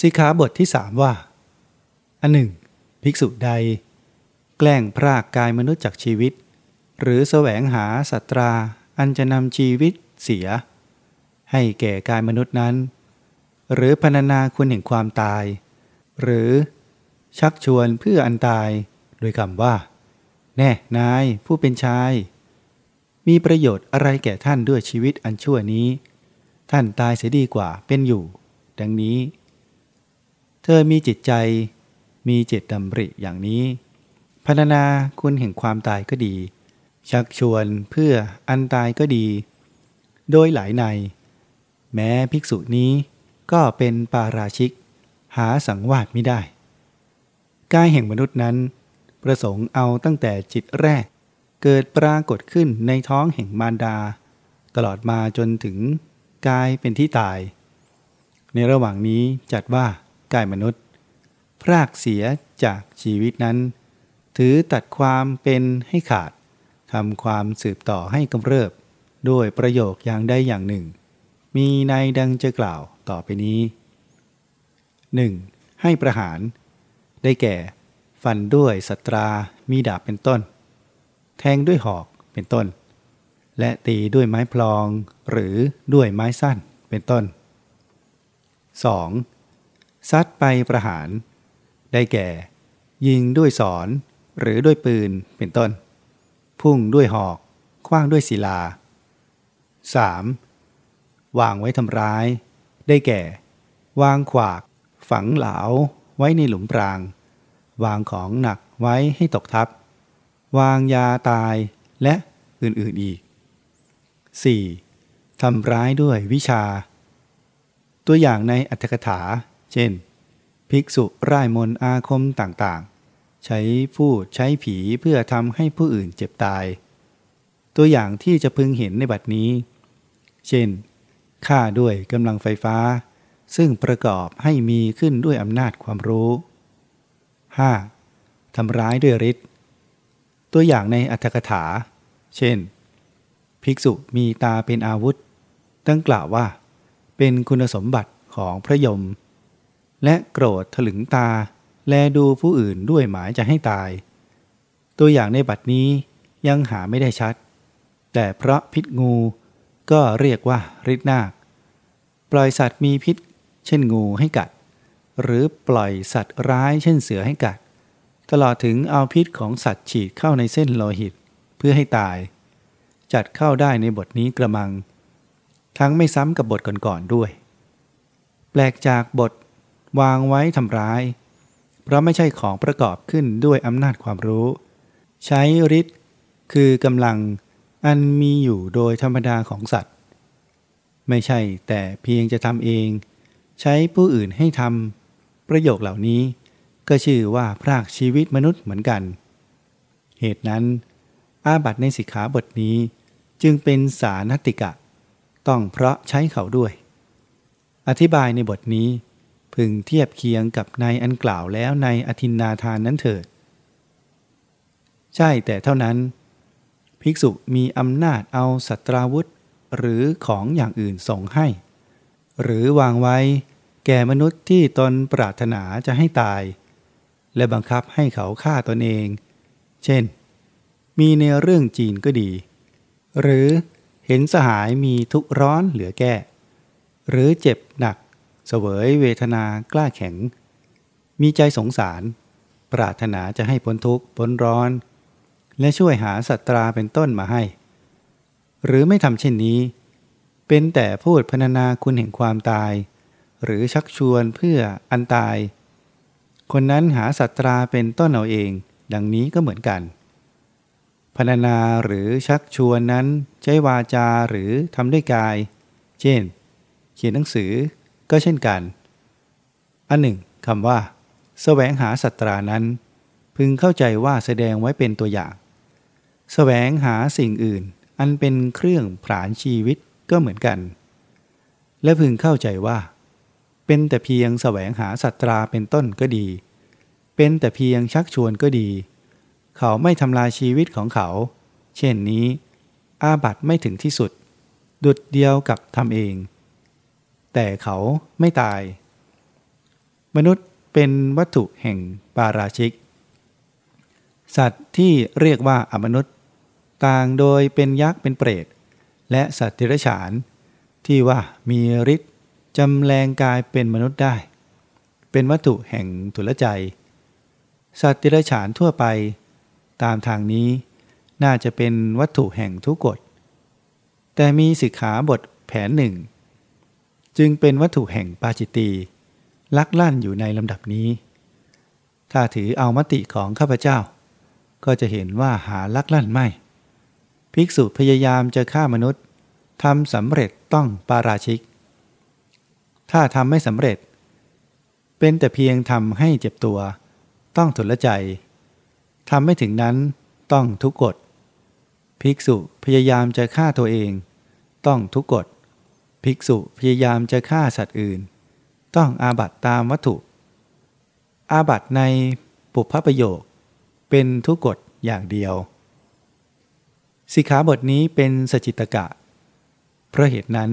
สิกขาบทที่สามว่า อันหนึ่ง ภิกษุใด แกล้งพรากกายมนุษย์จากชีวิต หรือแสวงหาสัตรา อันจะนำชีวิตเสีย ให้แก่กายมนุษย์นั้น หรือพรรณนาคุณแห่งความตาย หรือชักชวนเพื่ออันตาย โดยคำว่า แน่นายผู้เป็นชาย มีประโยชน์อะไรแก่ท่านด้วยชีวิตอันชั่วนี้ ท่านตายเสียดีกว่าเป็นอยู่ ดังนี้ ธอมีจิตใจ มีเจตดำริอย่างนี้พรรณนาคุณแห่งความตายก็ดี ชักชวนเพื่ออันตายก็ดี โดยหลายใน แม้ภิกษุนี้ก็เป็นปาราชิก หาสังวาสไม่ได้ กายแห่งมนุษย์นั้น ประสงค์เอาตั้งแต่จิตแรก เกิดปรากฏขึ้นในท้องแห่งมารดา ตลอดมาจนถึงกายเป็นที่ตาย ในระหว่างนี้จัดว่า กายมนุษย์ พรากเสียจากชีวิตนั้น ถือตัดความเป็นให้ขาดทำความสืบต่อให้กำเริบ ด้วยประโยคอย่างใดอย่างหนึ่ง มีในดังจะกล่าวต่อไปนี้ 1. ให้ประหาร ได้แก่ ฟันด้วยสตรามีดาบเป็นต้น แทงด้วยหอกเป็นต้น และตีด้วยไม้พลองหรือด้วยไม้สั้นเป็นต้น 2. ซัดไปประหาร ได้แก่ ยิงด้วยสอน หรือด้วยปืนเป็นต้น พุ่งด้วยหอก คว้างด้วยศิลา 3. วางไว้ทำร้าย ได้แก่ วางขวาก ฝังเหลาไว้ในหลุมปราง วางของหนักไว้ให้ตกทับ วางยาตายและอื่นๆอีก 4. ทำร้ายด้วยวิชา ตัวอย่างในอัตถกถา เช่น ภิกษุร่ายมนอาคมต่างๆ ใช้พูดใช้ผีเพื่อทำให้ผู้อื่นเจ็บตาย ตัวอย่างที่จะพึงเห็นในบัดนี้ เช่นฆ่าด้วยกำลังไฟฟ้า ซึ่งประกอบให้มีขึ้นด้วยอำนาจความรู้ 5. ทำร้ายด้วยฤทธิ์ตัวอย่างในอัตถกถา เช่น ภิกษุมีตาเป็นอาวุธ ตั้งกล่าวว่า เป็นคุณสมบัติของพระยม และโกรธถลึงตา แลดูผู้อื่นด้วยหมายจะให้ตาย ตัวอย่างในบัดนี้ยังหาไม่ได้ชัด แต่เพราะพิษงูก็เรียกว่าฤทธิ์นาค ปล่อยสัตว์มีพิษ เช่นงูให้กัด หรือปล่อยสัตว์ร้ายเช่นเสือให้กัด ตลอดถึงเอาพิษของสัตว์ฉีดเข้าในเส้นโลหิตเพื่อให้ตาย จัดเข้าได้ในบทนี้กระมัง ทั้งไม่ซ้ำกับบทก่อนๆด้วย แปลกจากบท วางไว้ทำร้าย เพราะไม่ใช่ของประกอบขึ้นด้วยอำนาจความรู้ ใช้ฤทธิ์คือกำลังอันมีอยู่โดยธรรมดาของสัตว์ ไม่ใช่แต่เพียงจะทำเอง ใช้ผู้อื่นให้ทำประโยคเหล่านี้ ก็ชื่อว่าพรากชีวิตมนุษย์เหมือนกัน เหตุนั้น อาบัตในสิกขาบทนี้ จึงเป็นสานติกะ ต้องเพราะใช้เขาด้วย อธิบายในบทนี้ พึงเทียบเคียงกับในอันกล่าวแล้วในอธินนาทานนั้นเถิด ใช่แต่เท่านั้น ภิกษุมีอำนาจเอาสัตราวุธ หรือของอย่างอื่นส่งให้ หรือวางไว้ แก่มนุษย์ที่ตนปรารถนาจะให้ตาย และบังคับให้เขาฆ่าตนเอง เช่น มีในเรื่องจีนก็ดี หรือเห็นสหายมีทุกข์ร้อนเหลือแก้ หรือเจ็บหนัก เสวยเวทนากล้าแข็ง มีใจสงสาร ปรารถนาจะให้พ้นทุกข์พ้นร้อน และช่วยหาสัตราเป็นต้นมาให้ หรือไม่ทำเช่นนี้ เป็นแต่พูดพรรณนาคุณแห่งความตาย หรือชักชวนเพื่ออันตาย คนนั้นหาสัตราเป็นต้นเอาเอง ดังนี้ก็เหมือนกันพรรณนาหรือชักชวนนั้นใช้วาจาหรือทำด้วยกาย เช่น เขียนหนังสือ ก็เช่นกัน อันหนึ่งคำว่าสแสวงหาสัตรานั้น พึงเข้าใจว่าแสดงไว้เป็นตัวอย่างแสวงหาสิ่งอื่น อันเป็นเครื่องผลานชีวิตก็เหมือนกัน และพึงเข้าใจว่า เป็นแต่เพียงแสวงหาสัตราเป็นต้นก็ดี เป็นแต่เพียงชักชวนก็ดี เขาไม่ทำลายชีวิตของเขา เช่นนี้ อาบัตไม่ถึงที่สุด ดุดเดียวกับทำเอง แต่เขาไม่ตาย มนุษย์เป็นวัตถุแห่งปาราชิก สัตว์ที่เรียกว่าอมนุษย์ ต่างโดยเป็นยักษ์เป็นเปรต และสัตว์ทิรฉาน ที่ว่ามีฤทธิ์จำแรงกายเป็นมนุษย์ได้ เป็นวัตถุแห่งทุลใจ สัตว์ทิรฉานทั่วไป ตามทางนี้น่าจะเป็นวัตถุแห่งทุกกฎแต่มีสิกขาบทแผนหนึ่ง จึงเป็นวัตถุแห่งปาจิตตีลักลั่นอยู่ในลำดับนี้ ถ้าถือเอามติของข้าพเจ้า ก็จะเห็นว่าหาลักลั่นไม่ ภิกษุพยายามจะฆ่ามนุษย์ทำสำเร็จต้องปาราชิก ถ้าทำไม่สำเร็จ เป็นแต่เพียงทำให้เจ็บตัว ต้องทุลใจทำไม่ถึงนั้นต้องทุกกฎ ภิกษุพยายามจะฆ่าตัวเอง ต้องทุกกฎ ภิกษุพยายามจะฆ่าสัตว์อื่น ต้องอาบัตตามวัตถุ อาบัตในปุพพประโยค เป็นทุกกฎอย่างเดียว สิกขาบทนี้เป็นสจิตกะ เพราะเหตุนั้น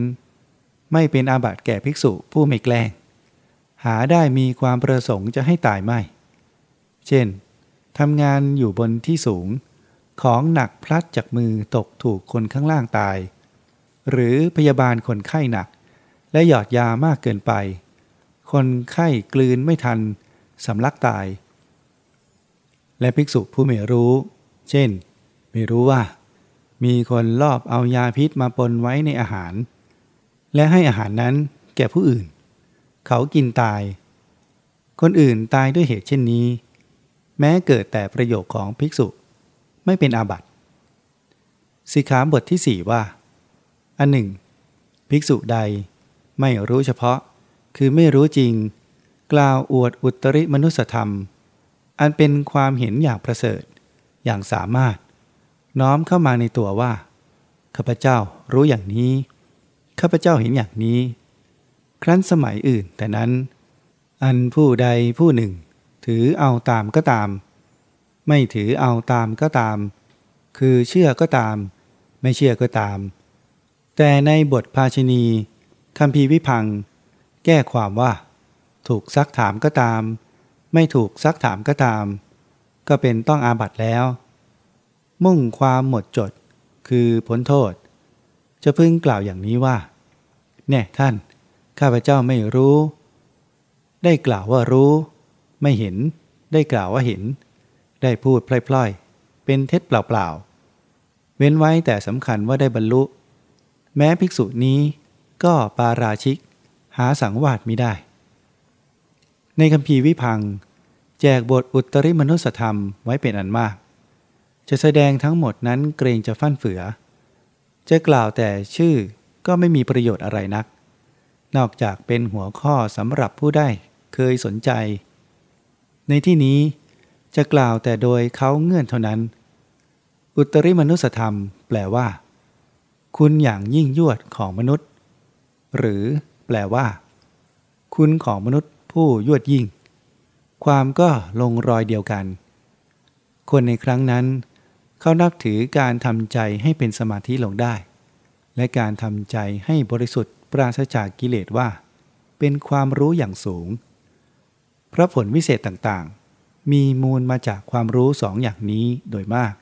ไม่เป็นอาบัตแก่ภิกษุผู้ไม่แกล้ง หาได้มีความประสงค์จะให้ตายไม่ เช่นทำงานอยู่บนที่สูง ของหนักพลัดจากมือตกถูกคนข้างล่างตาย หรือพยาบาลคนไข้หนัก และหยอดยามากเกินไป คนไข้กลืนไม่ทันสำลักตาย และภิกษุผู้ไม่รู้ เช่น ไม่รู้ว่า มีคนลอบเอายาพิษมาปนไว้ในอาหาร และให้อาหารนั้นแก่ผู้อื่น เขากินตาย คนอื่นตายด้วยเหตุเช่นนี้ แม้เกิดแต่ประโยคของภิกษุไม่เป็นอาบัติสิกขาบทที่สี่ว่า อันหนึ่ง ภิกษุใดไม่รู้เฉพาะ คือไม่รู้จริง กล่าวอวดอุตริมนุสธรรม อันเป็นความเห็นอย่างประเสริฐ อย่างสามารถ น้อมเข้ามาในตัวว่าข้าพเจ้ารู้อย่างนี้ข้าพเจ้าเห็นอย่างนี้ ครั้นสมัยอื่นแต่นั้น อันผู้ใดผู้หนึ่ง ถือเอาตามก็ตาม ไม่ถือเอาตามก็ตาม คือเชื่อก็ตาม ไม่เชื่อก็ตาม แต่ในบทภาชณีคำพีวิพัง แก้ความว่า ถูกซักถามก็ตาม ไม่ถูกซักถามก็ตาม ก็เป็นต้องอาบัตแล้ว มุ่งความหมดจดคือพ้นโทษ จะพึงกล่าวอย่างนี้ว่าแน่ท่าน ข้าพเจ้าไม่รู้ ได้กล่าวว่ารู้ ไม่เห็น ได้กล่าวว่าเห็น ได้พูดพล่อยๆ เป็นเท็จเปล่าๆ เว้นไว้แต่สำคัญว่าได้บรรลุ แม้ภิกษุนี้ก็ปาราชิก หาสังวาสมิได้ ในคำพีวิพัง แจกบทอุตริมนุสธรรมไว้เป็นอันมาก จะแสดงทั้งหมดนั้นเกรงจะฟั่นเฟือ จะกล่าวแต่ชื่อก็ไม่มีประโยชน์อะไรนัก นอกจากเป็นหัวข้อสำหรับผู้ได้เคยสนใจ ในที่นี้จะกล่าวแต่โดยเขาเงื่อนเท่านั้น อุตริมนุสธรรมแปลว่า คุณอย่างยิ่งยวดของมนุษย์ หรือแปลว่า คุณของมนุษย์ผู้ยวดยิ่ง ความก็ลงรอยเดียวกัน คนในครั้งนั้น เขานับถือการทำใจให้เป็นสมาธิลงได้ และการทำใจให้บริสุทธิ์ปราศจากกิเลสว่า เป็นความรู้อย่างสูง พระผลวิเศษต่างๆ มีมูลมาจากความรู้สองอย่างนี้โดยมาก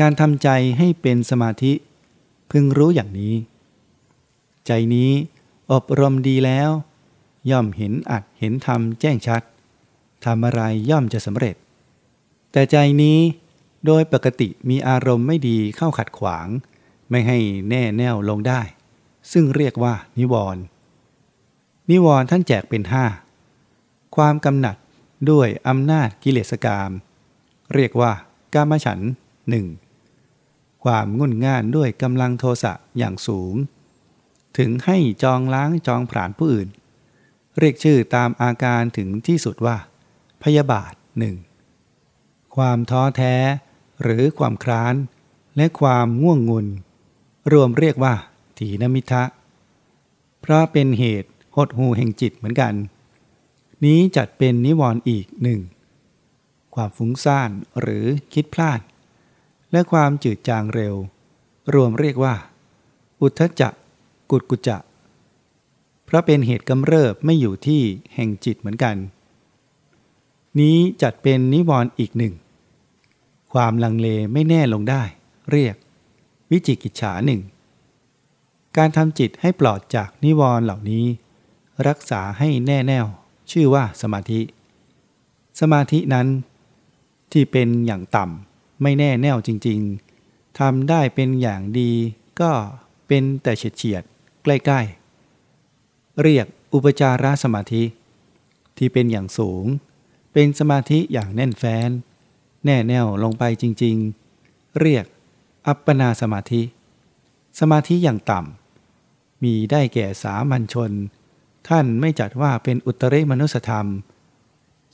การทำใจให้เป็นสมาธิ พึงรู้อย่างนี้ ใจนี้อบรมดีแล้ว ย่อมเห็นอัดเห็นธรรมแจ้งชัดทำอะไรย่อมจะสำเร็จ แต่ใจนี้โดยปกติมีอารมณ์ไม่ดีเข้าขัดขวาง ไม่ให้แน่แน่วลงได้ ซึ่งเรียกว่านิวรณ์นิวรณ์ท่านแจกเป็นห้าความกำหนัดด้วยอำนาจกิเลสกาม เรียกว่ากามฉันหนึ่ง ความงุ่นง่านด้วยกำลังโทสะอย่างสูง ถึงให้จองล้างจองผลาญผู้อื่น เรียกชื่อตามอาการถึงที่สุดว่า พยาบาทหนึ่งความท้อแท้ หรือความคร้าน และความง่วงงุน รวมเรียกว่า ถีนมิทะ เพราะเป็นเหตุหดหูแห่งจิตเหมือนกัน นี้จัดเป็นนิวรณ์อีกหนึ่งความฟุ้งซ่านหรือคิดพลาด และความจืดจางเร็ว รวมเรียกว่า อุทธจักกุดกุจะเพราะเป็นเหตุกำเริบไม่อยู่ที่แห่งจิตเหมือนกัน นี้จัดเป็นนิวรณ์อีกหนึ่ง ความลังเลไม่แน่ลงได้ เรียก วิจิกิจฉาหนึ่ง การทำจิตให้ปลอดจากนิวรณ์เหล่านี้ รักษาให้แน่แน่วชื่อว่าสมาธิ สมาธินั้นที่เป็นอย่างต่ำ ไม่แน่แน่วจริง ๆทำได้เป็นอย่างดี ก็เป็นแต่เฉียดเฉียดใกล้ ๆ เรียกอุปจารสมาธิ ที่เป็นอย่างสูง เป็นสมาธิอย่างแน่นแฟ้น แน่แน่วลงไปจริง ๆ เรียกอัปปนาสมาธิ สมาธิอย่างต่ำมีได้แก่สามัญชน ท่านไม่จัดว่าเป็นอุตริมนุสธรรม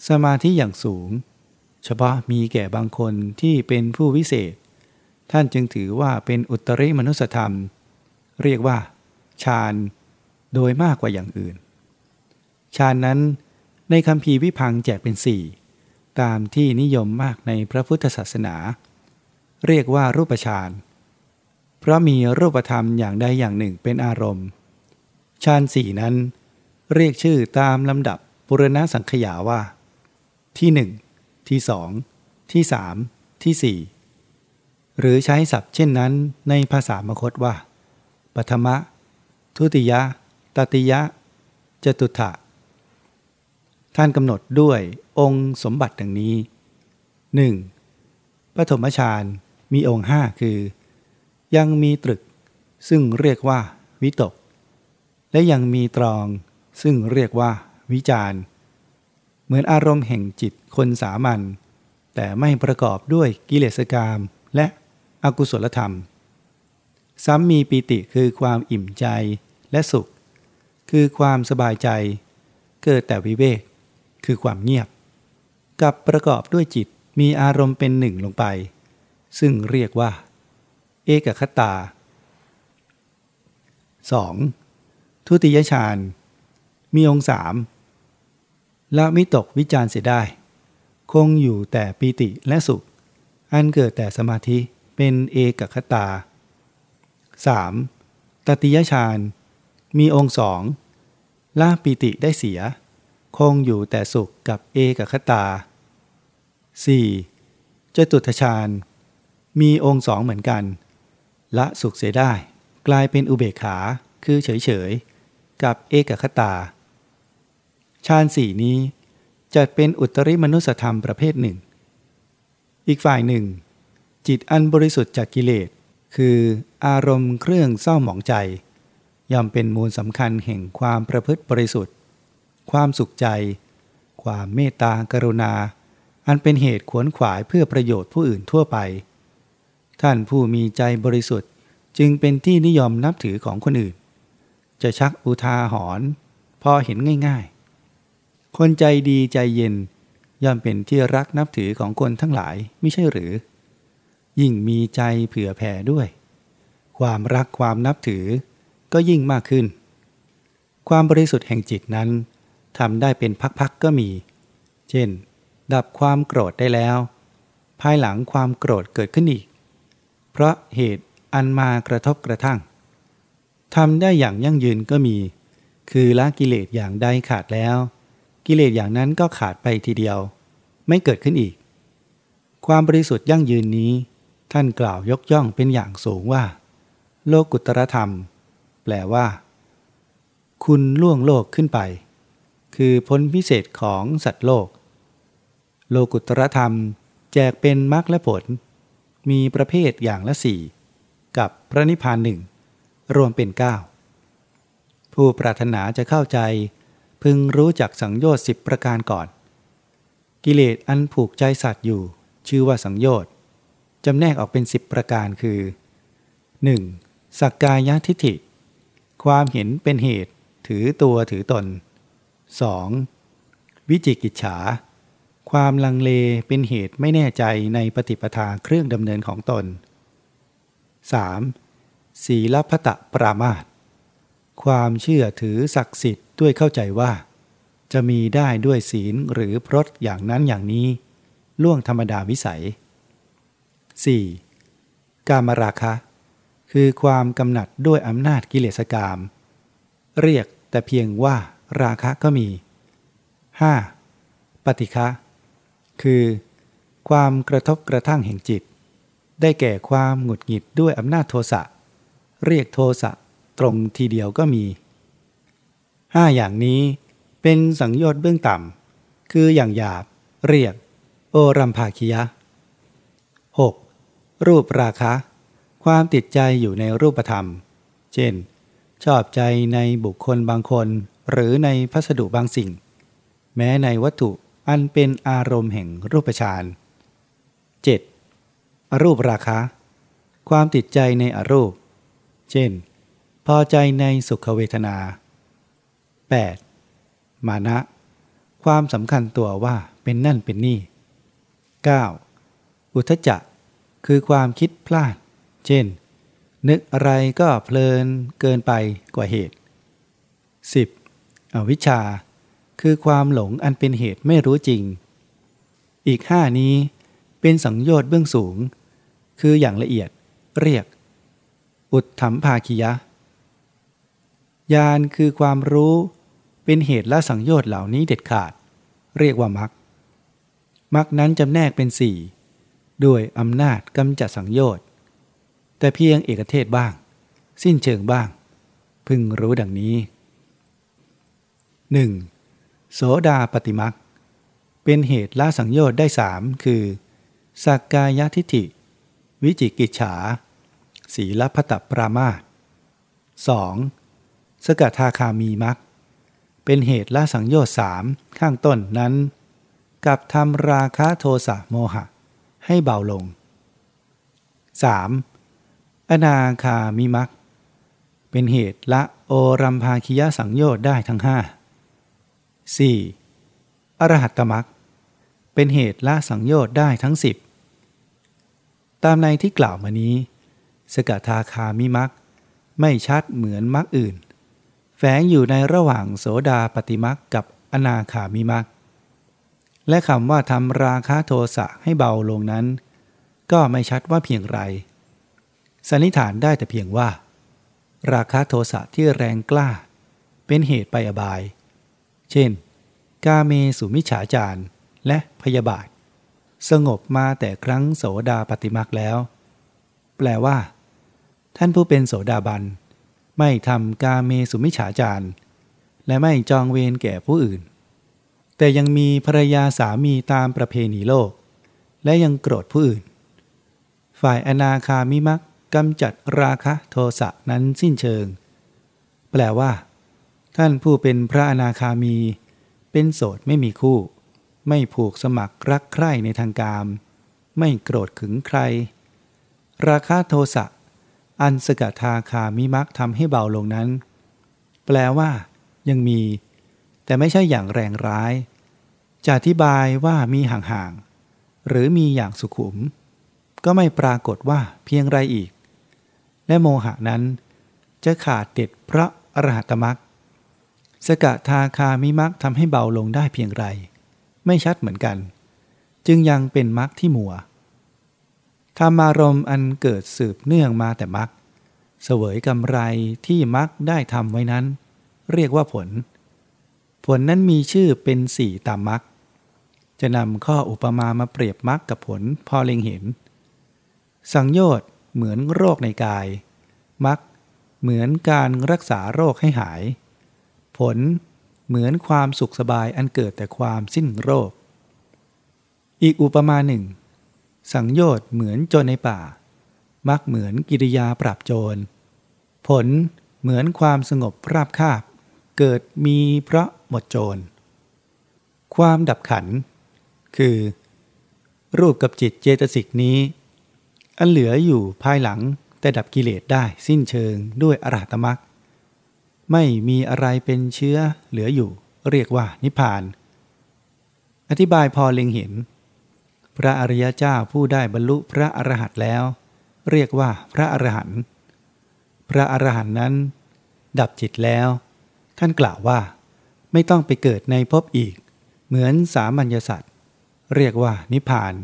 สมาธิอย่างสูง เฉพาะมีแก่บางคนที่เป็นผู้วิเศษ ท่านจึงถือว่าเป็นอุตริมนุสธรรม เรียกว่าฌานโดยมากกว่าอย่างอื่นฌานนั้นในคำพีวิพังแจกเป็นสี่ตามที่นิยมมากในพระพุทธศาสนา เรียกว่ารูปฌานเพราะมีรูปธรรมอย่างใดอย่างหนึ่งเป็นอารมณ์ฌานสี่นั้น เรียกชื่อตามลำดับปุรณสังขยาว่า ที่หนึ่ง ที่สองที่สามที่สี่หรือใช้ศัพท์เช่นนั้นในภาษามคตว่าปฐมะ ทุติยะ ตติยะ จตุถะ ท่านกำหนดด้วยองค์สมบัติดังนี้ 1. ปฐมฌานมีองค์ห้าคือ ยังมีตรึก ซึ่งเรียกว่า วิตก และยังมีตรอง ซึ่งเรียกว่า วิจาร เหมือนอารมณ์แห่งจิตคนสามัญแต่ไม่ประกอบด้วยกิเลสกรรมและอกุศลธรรม ซ้ำมีปีติคือความอิ่มใจและสุข คือความสบายใจ เกิดแต่วิเวก คือความเงียบ กับประกอบด้วยจิตมีอารมณ์เป็นหนึ่งลงไป ซึ่งเรียกว่า เอกคตา 2. ทุติยฌานมีองค์สาม ละมิตกวิจารเสียได้ คงอยู่แต่ปีติและสุข อันเกิดแต่สมาธิเป็นเอกคตา 3. ตติยฌานมีองค์สองละปิติได้เสีย คงอยู่แต่สุขกับเอกคตา 4. จตุทชาญมีองค์สองเหมือนกัน ละสุขเสียได้ กลายเป็นอุเบกขาคือเฉยๆกับเอกคตา ฌานสี่นี้จัดเป็นอุตริมนุสธรรมประเภทหนึ่ง อีกฝ่ายหนึ่ง จิตอันบริสุทธิ์จากกิเลส คืออารมณ์เครื่องเศร้าหมองใจ ย่อมเป็นมูลสำคัญแห่งความประพฤติบริสุทธิ์ ความสุขใจ ความเมตตากรุณา อันเป็นเหตุขวนขวายเพื่อประโยชน์ผู้อื่นทั่วไป ท่านผู้มีใจบริสุทธิ์จึงเป็นที่นิยมนับถือของคนอื่น จะชักอุทาหรณ์พอเห็นง่ายๆ คนใจดีใจเย็น ย่อมเป็นที่รักนับถือของคนทั้งหลายไม่ใช่หรือ ยิ่งมีใจเผื่อแผ่ด้วย ความรักความนับถือก็ยิ่งมากขึ้น ความบริสุทธิ์แห่งจิตนั้นทำได้เป็นพักๆก็มี เช่น ดับความโกรธได้แล้ว ภายหลังความโกรธเกิดขึ้นอีก เพราะเหตุอันมากระทบกระทั่งทำได้อย่างยั่งยืนก็มี คือละกิเลสอย่างใดขาดแล้ว กิเลสอย่างนั้นก็ขาดไปทีเดียว ไม่เกิดขึ้นอีก ความบริสุทธิ์ยั่งยืนนี้ ท่านกล่าวยกย่องเป็นอย่างสูงว่า โลกุตรธรรม แปลว่า คุณล่วงโลกขึ้นไป คือพ้นพิเศษของสัตว์โลก โลกุตรธรรมแจกเป็นมรรคและผล มีประเภทอย่างละสี่กับพระนิพพานหนึ่งรวมเป็นเก้าผู้ปรารถนาจะเข้าใจ พึงรู้จักสังโยชน์สิบประการก่อน กิเลสอันผูกใจสัตว์อยู่ ชื่อว่าสังโยชน์จำแนกออกเป็นสิบประการคือ 1. สักกายทิฏฐิ ความเห็นเป็นเหตุถือตัวถือตน 2. วิจิกิจฉา ความลังเลเป็นเหตุไม่แน่ใจในปฏิปทาเครื่องดำเนินของตน 3. ศีลพัตะปรามาต ความเชื่อถือศักดิ์สิทธิ์ด้วยเข้าใจว่า จะมีได้ด้วยศีลหรือพรตอย่างนั้นอย่างนี้ ล่วงธรรมดาวิสัย 4. กามราคะ คือความกำหนัดด้วยอำนาจกิเลสกาม เรียกแต่เพียงว่าราคะก็มี 5. ปฏิฆะคือความกระทบกระทั่งแห่งจิต ได้แก่ความหงุดหงิดด้วยอำนาจโทสะ เรียกโทสะ ตรงทีเดียวก็มี 5 อย่างนี้เป็นสังโยชน์เบื้องต่ำ คืออย่างหยาบ เรียก โอรัมภาคิยะ 6. รูปราคะ ความติดใจอยู่ในรูปธรรม เช่น ชอบใจในบุคคลบางคน หรือในพัสดุบางสิ่ง แม้ในวัตถุอันเป็นอารมณ์แห่งรูปฌาน 7. อรูปราคะ ความติดใจในอรูป เช่น พอใจในสุขเวทนา 8. มานะ ความสำคัญตัวว่าเป็นนั่นเป็นนี่ 9. อุทจจะคือความคิดพลาด เช่น นึกอะไรก็เพลินเกินไปกว่าเหตุ 10. อวิชชา คือความหลงอันเป็นเหตุไม่รู้จริง อีกห้านี้เป็นสังโยชน์เบื้องสูง คืออย่างละเอียดเรียก อุดถมภาคิยะ ญาณคือความรู้เป็นเหตุละสังโยชน์เหล่านี้เด็ดขาด เรียกว่ามักมักนั้นจำแนกเป็นสี่ด้วยอำนาจกำจัดสังโยชน์ แต่เพียงเอกเทศบ้าง สิ้นเชิงบ้าง พึงรู้ดังนี้ 1. โสดาปฏิมักเป็นเหตุละสังโยชน์ได้สามคือสักกายทิฏฐิ วิจิกิจฉา ศีลพัตปรามาส 2. สกทาคามีมักเป็นเหตุละสังโยชน์สามข้างต้นนั้น กับทำราคะโทสะโมหะ ให้เบาลง 3. อนาคามิมักเป็นเหตุละโอรัมภาคิยสังโยชน์ได้ทั้งห้า 4. อรหัตตมักเป็นเหตุละสังโยชน์ได้ทั้งสิบตามในที่กล่าวมานี้ สกทาคามิมักไม่ชัดเหมือนมักอื่น แฝงอยู่ในระหว่างโสดาปฏิมักกับอนาคามิมักและคำว่าทำราคะโทสะให้เบาลงนั้น ก็ไม่ชัดว่าเพียงไร สันนิษฐานได้แต่เพียงว่า ราคะโทสะที่แรงกล้า เป็นเหตุไปอบาย เช่น กาเมสุมิฉฉาจารและพยาบาท สงบมาแต่ครั้งโสดาปฏิมักแล้ว แปลว่า ท่านผู้เป็นโสดาบัน ไม่ทำกาเมสุมิฉาจารและไม่จองเวรแก่ผู้อื่น แต่ยังมีภรรยาสามีตามประเพณีโลก และยังโกรธผู้อื่น ฝ่ายอนาคามิมักกำจัดราคะโทสะนั้นสิ้นเชิง แปลว่า ท่านผู้เป็นพระอนาคามี เป็นโสดไม่มีคู่ ไม่ผูกสมัครรักใคร่ในทางกาม ไม่โกรธขึงใคร ราคะโทสะ อันสกทาคามิมักทำให้เบาลงนั้น แปลว่ายังมี แต่ไม่ใช่อย่างแรงร้าย จะอธิบายว่ามีห่างๆ หรือมีอย่างสุขุม ก็ไม่ปรากฏว่าเพียงไรอีก และโมหะนั้น จะขาดเด็ดเพราะอรหัตมักสกทาคามิมักทำให้เบาลงได้เพียงไร ไม่ชัดเหมือนกัน จึงยังเป็นมักที่มัว ธรรมารมณ์อันเกิดสืบเนื่องมาแต่มักเสวยกำไรที่มักได้ทำไว้นั้น เรียกว่าผล ผลนั้นมีชื่อเป็นสี่ตามมักจะนำข้ออุปมามาเปรียบมักกับผลพอเล็งเห็น สังโยชน์เหมือนโรคในกาย มักเหมือนการรักษาโรคให้หาย ผลเหมือนความสุขสบายอันเกิดแต่ความสิ้นโรค อีกอุปมาหนึ่ง สังโยชน์เหมือนโจรในป่า มักเหมือนกิริยาปราบโจร ผลเหมือนความสงบราบคาบ เกิดมีเพราะหมดโจร ความดับขัน คือ รูปกับจิตเจตสิกนี้ อันเหลืออยู่ภายหลังแต่ดับกิเลสได้สิ้นเชิงด้วยอรหัตมรักไม่มีอะไรเป็นเชื้อเหลืออยู่ เรียกว่านิพพาน อธิบายพอเล็งเห็น พระอริยเจ้าผู้ได้บรรลุพระอรหันต์แล้ว เรียกว่าพระอรหันต์พระอรหันต์นั้น ดับจิตแล้ว ท่านกล่าวว่า ไม่ต้องไปเกิดในภพอีก เหมือนสามัญญสัตว์เรียกว่านิพพาน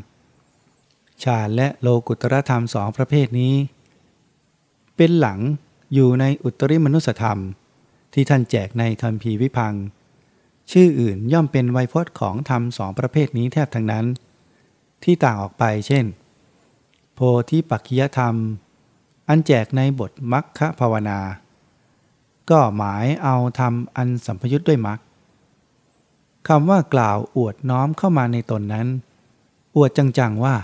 ฌานและโลกุตรธรรมสองประเภทนี้ เป็นหลังอยู่ในอุตริมนุสธรรม ที่ท่านแจกในคำพีวิพัง ชื่ออื่นย่อมเป็นไวยพจน์ของธรรมสองประเภทนี้แทบทั้งนั้น ที่ต่างออกไปเช่น โพธิปักขยธรรม อันแจกในบทมัคคภาวนา ก็หมายเอาธรรมอันสัมพยุตด้วยมัคคำว่ากล่าวอวดน้อมเข้ามาในตนนั้น อวดจังๆว่า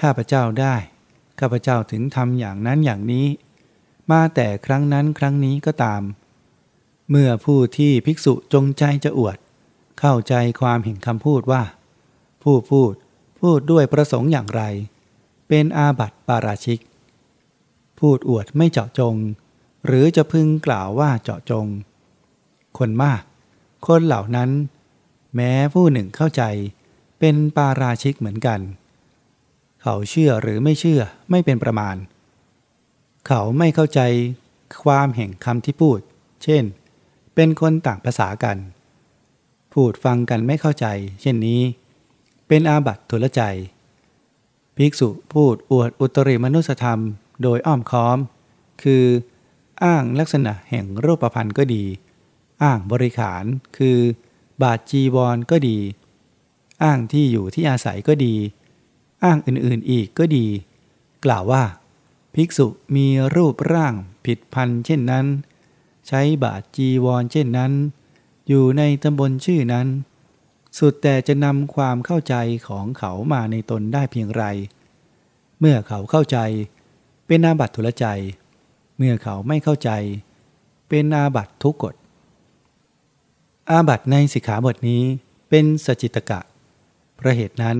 ข้าพเจ้าได้ ข้าพเจ้าถึงทำอย่างนั้นอย่างนี้ มาแต่ครั้งนั้นครั้งนี้ก็ตาม เมื่อผู้ที่ภิกษุจงใจจะอวด เข้าใจความเห็นคำพูดว่า ผู้พูด พูดด้วยประสงค์อย่างไร เป็นอาบัติปาราชิก พูดอวดไม่เจาะจง หรือจะพึงกล่าวว่าเจาะจง คนมาก คนเหล่านั้น แม้ผู้หนึ่งเข้าใจ เป็นปาราชิกเหมือนกัน เขาเชื่อหรือไม่เชื่อไม่เป็นประมาณ เขาไม่เข้าใจความแห่งคำที่พูด เช่น เป็นคนต่างภาษากัน พูดฟังกันไม่เข้าใจ เช่นนี้ เป็นอาบัติทุลใจ ภิกษุพูดอวดอุตริมนุสธรรมโดยอ้อมค้อม คืออ้างลักษณะแห่งรูปพันธ์ก็ดี อ้างบริขาร คือบาทจีวรก็ดี อ้างที่อยู่ที่อาศัยก็ดี อ้างอื่นๆอีกก็ดี กล่าวว่า ภิกษุมีรูปร่างผิดพันเช่นนั้น ใช้บาทจีวรเช่นนั้น อยู่ในตำบลชื่อนั้น สุดแต่จะนำความเข้าใจของเขามาในตนได้เพียงไร เมื่อเขาเข้าใจ เป็นอาบัตทุลใจ เมื่อเขาไม่เข้าใจ เป็นอาบัตทุกกฎ อาบัตในสิกขาบทนี้เป็นสจิตกะ เพราะเหตุนั้น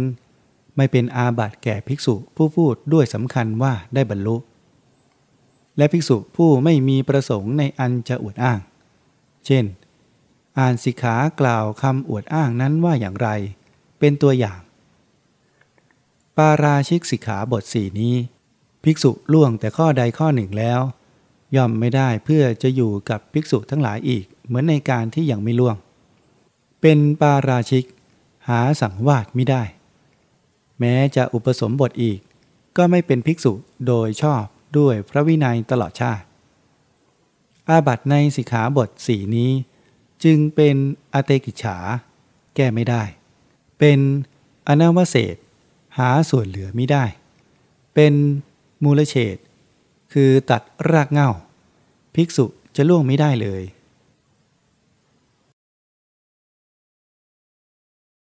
ไม่เป็นอาบัตแก่ภิกษุผู้พูดด้วยสำคัญว่าได้บรรลุ และภิกษุผู้ไม่มีประสงค์ในอันจะอวดอ้าง เช่น อ่านสิกขากล่าวคำอวดอ้างนั้นว่าอย่างไร เป็นตัวอย่าง ปาราชิกสิกขาบทสี่นี้ ภิกษุล่วงแต่ข้อใดข้อหนึ่งแล้ว ย่อมไม่ได้เพื่อจะอยู่กับภิกษุทั้งหลายอีกเหมือนในการที่ยังไม่ล่วง เป็นปาราชิก หาสังวาสไม่ได้ แม้จะอุปสมบทอีก ก็ไม่เป็นภิกษุโดยชอบด้วยพระวินัยตลอดชาติ อาบัตในสิกขาบทสี่นี้ จึงเป็นอเตกิจฉา แก้ไม่ได้ เป็นอนาวเศษ หาส่วนเหลือไม่ได้ เป็นมูลเฉดคือตัดรากเง่า ภิกษุจะล่วงไม่ได้เลย